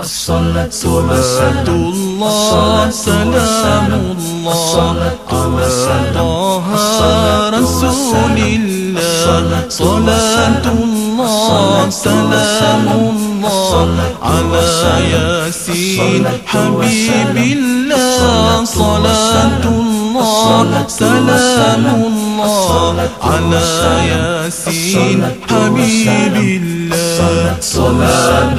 الصلاة الله سلام الله على رسول الله. صلاة الله سلام الله على ياسين حبيب الله. صلاة الله سلام الله على ياسين حبيب الله. صلاة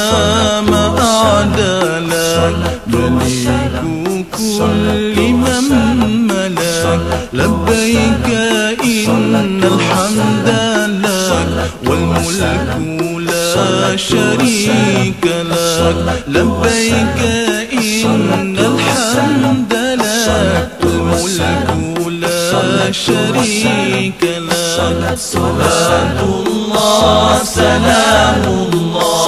ما أعدلك ملك كل من ملك لبيك إن الحمد لك والملك لا شريك لك لبيك إن الحمد لك والملك لا شريك لك صلاة الله سلام الله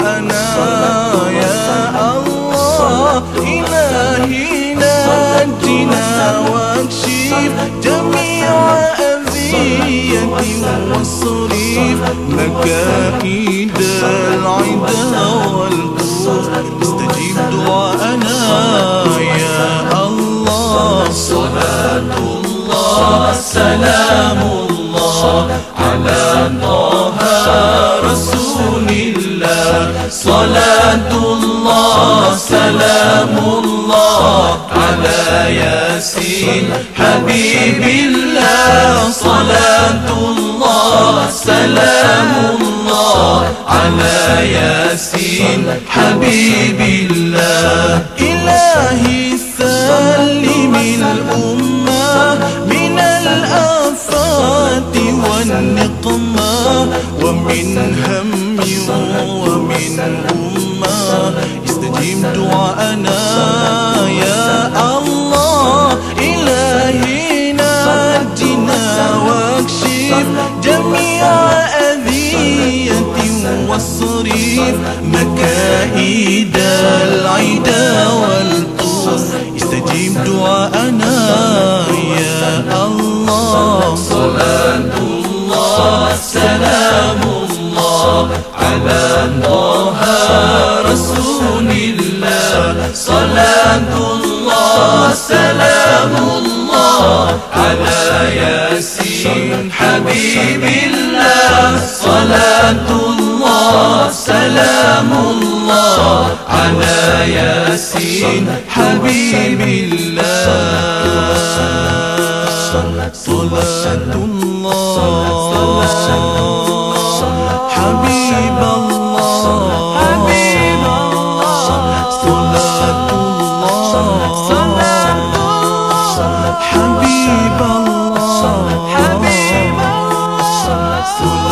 دعاءنا يا الله إلهي نجنا واكشف جميع أذية واصرف مكائد العدا والكفر استجيب دعاءنا يا الله. صلاة الله سلام الله على طه صلاة الله سلام الله على ياسين حبيب الله. صلاة الله سلام الله على ياسين حبيب الله. إلهي سلم الأمة. استجيب دعاءنا يا الله إلهي نجنا واكشف جميع أذية واصرف مكائد العدا والطوف استجيب دعاءنا يا الله صلاة الله سلام الله على طه رسول على ياسين حبيب الله صلاة الله سلام الله على ياسين حبيب الله صلاة الله حبيب الله حبيب الله صلاة الله